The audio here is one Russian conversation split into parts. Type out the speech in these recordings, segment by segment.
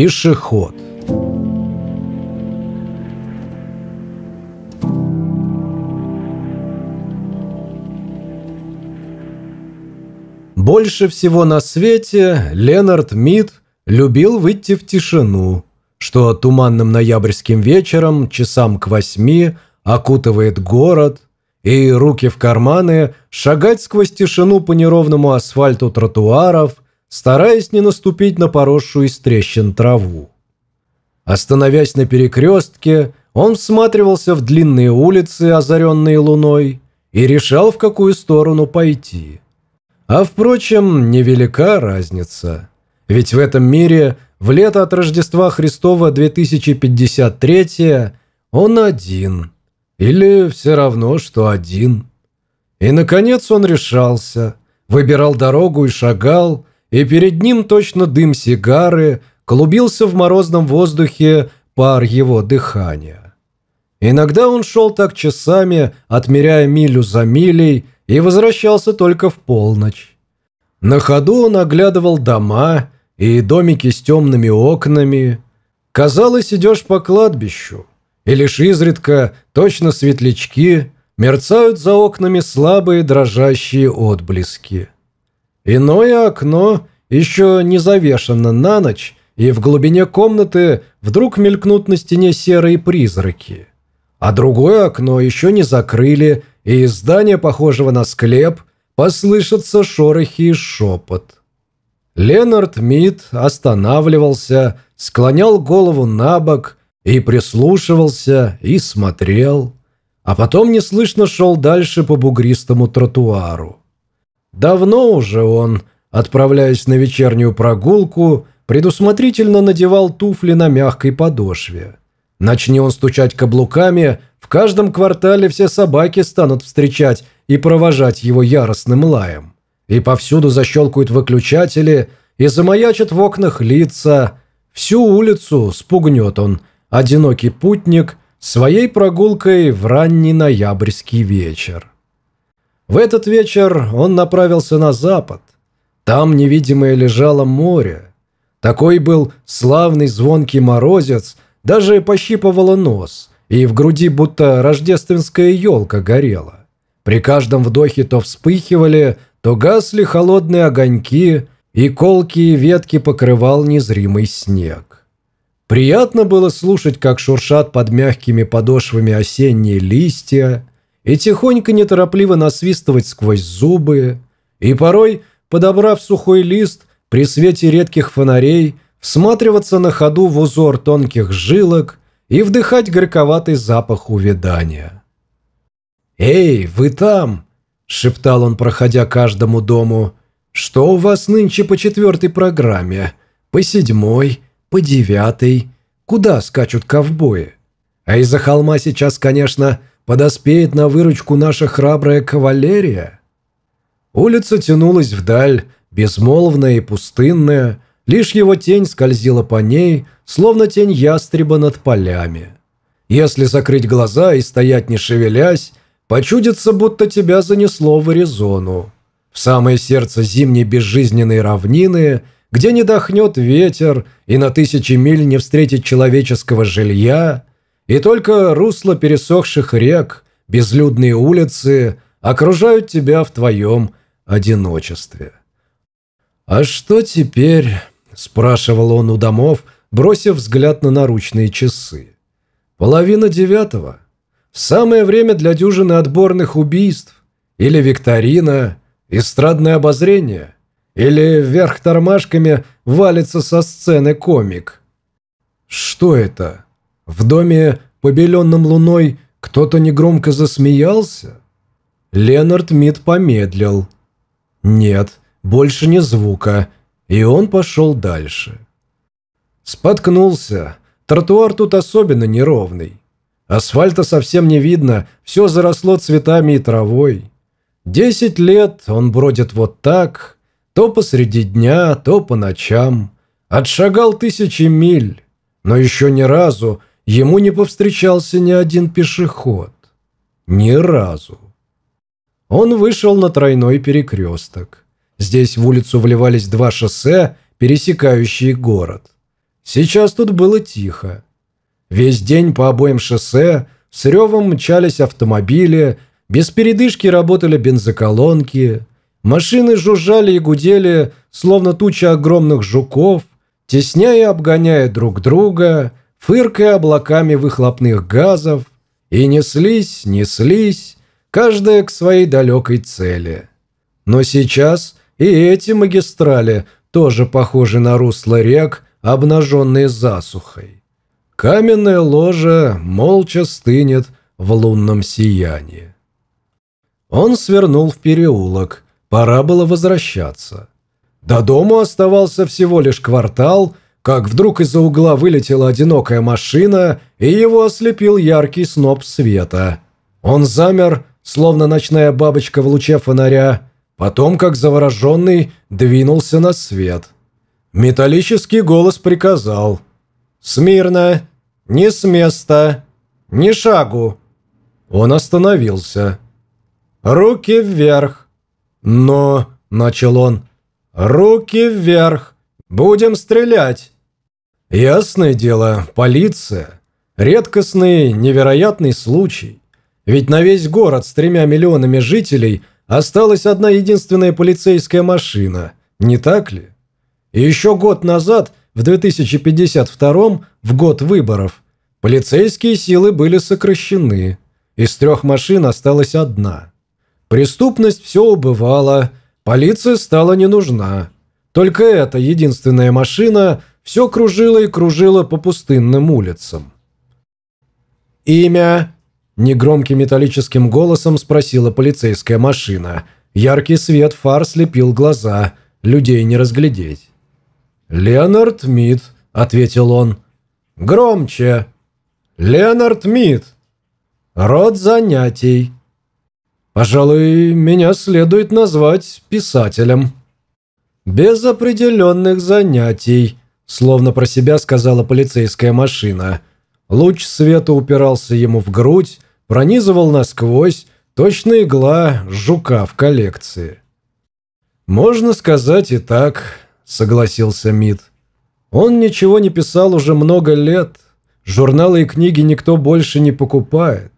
Пешеход. Больше всего на свете Ленард Мид любил выйти в тишину, что туманным ноябрьским вечером, часам к восьми, окутывает город, и руки в карманы шагать сквозь тишину по неровному асфальту тротуаров, стараясь не наступить на поросшую из трещин траву. Остановясь на перекрестке, он всматривался в длинные улицы, озаренные луной, и решал, в какую сторону пойти. А впрочем, невелика разница. Ведь в этом мире в лето от Рождества Христова 2053 он один. Или все равно, что один. И, наконец, он решался, выбирал дорогу и шагал, и перед ним точно дым сигары клубился в морозном воздухе пар его дыхания. Иногда он шел так часами, отмеряя милю за милей, и возвращался только в полночь. На ходу он оглядывал дома и домики с темными окнами. Казалось, идешь по кладбищу, и лишь изредка, точно светлячки, мерцают за окнами слабые дрожащие отблески. Иное окно еще не завешено на ночь, и в глубине комнаты вдруг мелькнут на стене серые призраки. А другое окно еще не закрыли, и из здания, похожего на склеп, послышатся шорохи и шепот. Ленард Мид останавливался, склонял голову на бок и прислушивался, и смотрел, а потом неслышно шел дальше по бугристому тротуару. Давно уже он, отправляясь на вечернюю прогулку, предусмотрительно надевал туфли на мягкой подошве. Начни он стучать каблуками, в каждом квартале все собаки станут встречать и провожать его яростным лаем. И повсюду защелкают выключатели, и замаячат в окнах лица. Всю улицу спугнет он, одинокий путник, своей прогулкой в ранний ноябрьский вечер. В этот вечер он направился на запад. Там невидимое лежало море. Такой был славный звонкий морозец, даже пощипывало нос, и в груди будто рождественская елка горела. При каждом вдохе то вспыхивали, то гасли холодные огоньки, и колкие ветки покрывал незримый снег. Приятно было слушать, как шуршат под мягкими подошвами осенние листья, и тихонько неторопливо насвистывать сквозь зубы, и порой, подобрав сухой лист, при свете редких фонарей, всматриваться на ходу в узор тонких жилок и вдыхать горьковатый запах увядания. «Эй, вы там!» – шептал он, проходя каждому дому. «Что у вас нынче по четвертой программе? По седьмой? По девятой? Куда скачут ковбои? А из-за холма сейчас, конечно, подоспеет на выручку наша храбрая кавалерия». Улица тянулась вдаль, безмолвная и пустынная, лишь его тень скользила по ней, словно тень ястреба над полями. Если закрыть глаза и стоять не шевелясь, Почудится, будто тебя занесло в Аризону. В самое сердце зимней безжизненной равнины, где не дохнет ветер и на тысячи миль не встретит человеческого жилья, и только русло пересохших рек, безлюдные улицы окружают тебя в твоем одиночестве. «А что теперь?» – спрашивал он у домов, бросив взгляд на наручные часы. «Половина девятого». Самое время для дюжины отборных убийств. Или викторина, эстрадное обозрение. Или вверх тормашками валится со сцены комик. Что это? В доме, побеленном луной, кто-то негромко засмеялся? Ленард Мид помедлил. Нет, больше ни звука. И он пошел дальше. Споткнулся. Тротуар тут особенно неровный. Асфальта совсем не видно, все заросло цветами и травой. Десять лет он бродит вот так, то посреди дня, то по ночам. Отшагал тысячи миль, но еще ни разу ему не повстречался ни один пешеход. Ни разу. Он вышел на тройной перекресток. Здесь в улицу вливались два шоссе, пересекающие город. Сейчас тут было тихо. Весь день по обоим шоссе с ревом мчались автомобили, без передышки работали бензоколонки, машины жужжали и гудели, словно туча огромных жуков, тесняя и обгоняя друг друга, фыркая облаками выхлопных газов, и неслись, неслись, каждая к своей далекой цели. Но сейчас и эти магистрали тоже похожи на русло рек, обнаженные засухой. Каменное ложе молча стынет в лунном сиянии. Он свернул в переулок, пора было возвращаться. До дому оставался всего лишь квартал, как вдруг из-за угла вылетела одинокая машина, и его ослепил яркий сноп света. Он замер, словно ночная бабочка в луче фонаря, потом, как завороженный, двинулся на свет. Металлический голос приказал «Смирно! Не с места! Ни шагу!» Он остановился. «Руки вверх!» «Но...» – начал он. «Руки вверх! Будем стрелять!» Ясное дело, полиция. Редкостный, невероятный случай. Ведь на весь город с тремя миллионами жителей осталась одна единственная полицейская машина, не так ли? И еще год назад, в 2052 в год выборов, полицейские силы были сокращены. Из трех машин осталась одна. Преступность все убывала, полиция стала не нужна. Только эта единственная машина все кружила и кружила по пустынным улицам. «Имя?» – негромким металлическим голосом спросила полицейская машина. Яркий свет фар слепил глаза, людей не разглядеть. «Леонард Мид», – ответил он. «Громче!» «Леонард Мид!» «Род занятий!» «Пожалуй, меня следует назвать писателем». «Без определенных занятий», словно про себя сказала полицейская машина. Луч света упирался ему в грудь, пронизывал насквозь, точно игла жука в коллекции. «Можно сказать и так», — согласился Мид. «Он ничего не писал уже много лет. Журналы и книги никто больше не покупает.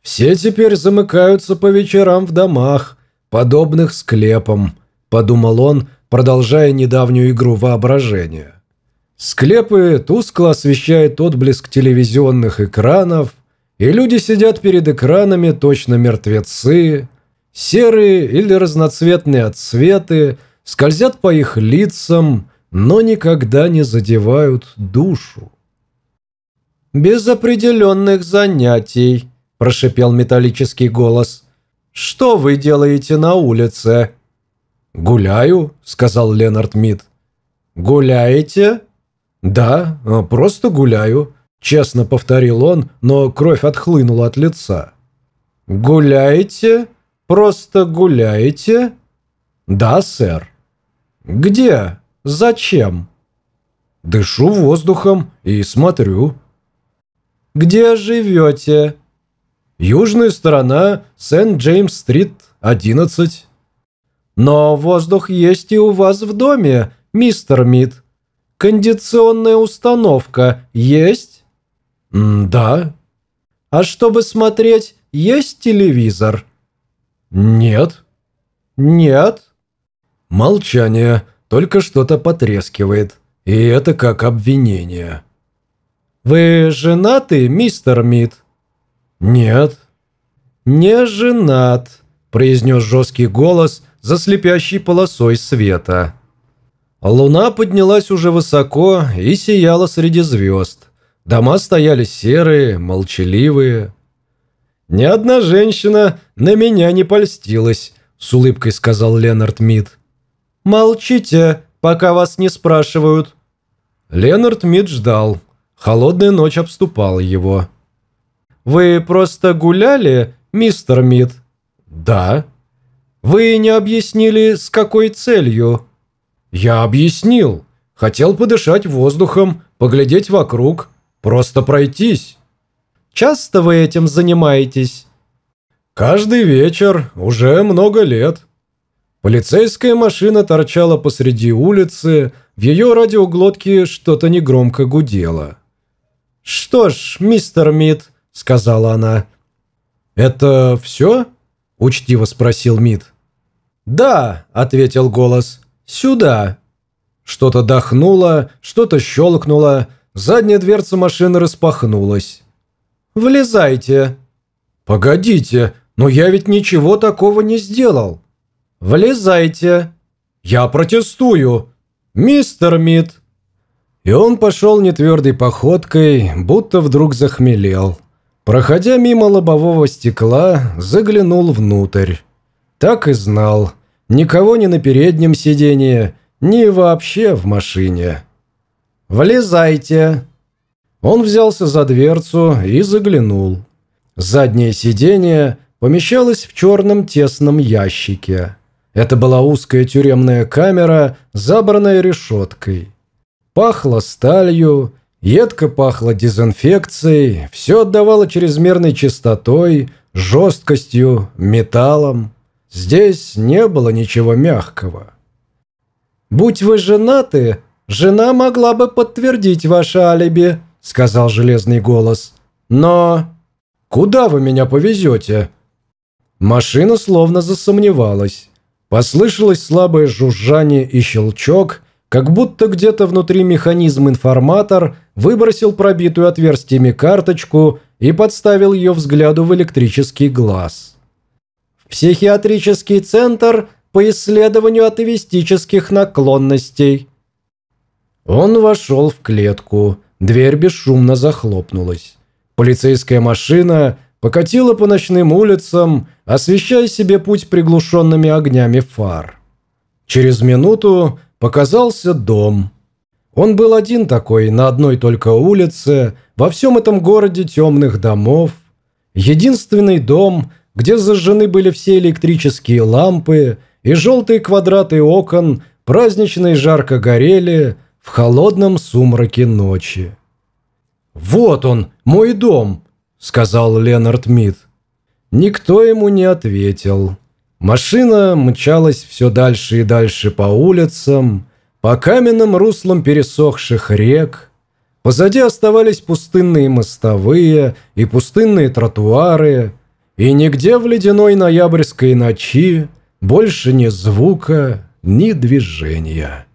Все теперь замыкаются по вечерам в домах, подобных склепам», — подумал он, продолжая недавнюю игру воображения. Склепы тускло освещает отблеск телевизионных экранов, и люди сидят перед экранами точно мертвецы. Серые или разноцветные отсветы скользят по их лицам, но никогда не задевают душу. «Без определенных занятий», – прошипел металлический голос. «Что вы делаете на улице?» «Гуляю», — сказал Ленард Мид. «Гуляете?» «Да, просто гуляю», — честно повторил он, но кровь отхлынула от лица. «Гуляете? Просто гуляете?» «Да, сэр». «Где? Зачем?» «Дышу воздухом и смотрю». «Где живете?» «Южная сторона, Сент-Джеймс-стрит, 11». Но воздух есть и у вас в доме, мистер Мид. Кондиционная установка есть? М да. А чтобы смотреть, есть телевизор? Нет. Нет. Молчание, только что-то потрескивает. И это как обвинение. Вы женаты, мистер Мид? Нет. Не женат, произнес жесткий голос – за слепящей полосой света. Луна поднялась уже высоко и сияла среди звезд. Дома стояли серые, молчаливые. «Ни одна женщина на меня не польстилась», — с улыбкой сказал Ленард Мид. «Молчите, пока вас не спрашивают». Ленард Мид ждал. Холодная ночь обступала его. «Вы просто гуляли, мистер Мид?» «Да». Вы не объяснили, с какой целью?» «Я объяснил. Хотел подышать воздухом, поглядеть вокруг, просто пройтись». «Часто вы этим занимаетесь?» «Каждый вечер, уже много лет». Полицейская машина торчала посреди улицы, в ее радиоглотке что-то негромко гудело. «Что ж, мистер Мид», — сказала она. «Это все?» — учтиво спросил Мид. «Да», — ответил голос, — «сюда». Что-то дохнуло, что-то щелкнуло, задняя дверца машины распахнулась. «Влезайте». «Погодите, но я ведь ничего такого не сделал». «Влезайте». «Я протестую». «Мистер Мид». И он пошел нетвердой походкой, будто вдруг захмелел. Проходя мимо лобового стекла, заглянул внутрь. Так и знал. Никого ни на переднем сиденье, ни вообще в машине. «Влезайте!» Он взялся за дверцу и заглянул. Заднее сиденье помещалось в черном тесном ящике. Это была узкая тюремная камера, забранная решеткой. Пахло сталью, едко пахло дезинфекцией, все отдавало чрезмерной чистотой, жесткостью, металлом. Здесь не было ничего мягкого. «Будь вы женаты, жена могла бы подтвердить ваше алиби», — сказал железный голос. «Но...» «Куда вы меня повезете?» Машина словно засомневалась. Послышалось слабое жужжание и щелчок, как будто где-то внутри механизм-информатор выбросил пробитую отверстиями карточку и подставил ее взгляду в электрический глаз. «Психиатрический центр по исследованию атовистических наклонностей». Он вошел в клетку, дверь бесшумно захлопнулась. Полицейская машина покатила по ночным улицам, освещая себе путь приглушенными огнями фар. Через минуту показался дом. Он был один такой, на одной только улице, во всем этом городе темных домов. Единственный дом, где зажжены были все электрические лампы, и желтые квадраты окон празднично и жарко горели в холодном сумраке ночи. «Вот он, мой дом», — сказал Ленард Мид. Никто ему не ответил. Машина мчалась все дальше и дальше по улицам, по каменным руслам пересохших рек. Позади оставались пустынные мостовые и пустынные тротуары, и нигде в ледяной ноябрьской ночи больше ни звука, ни движения.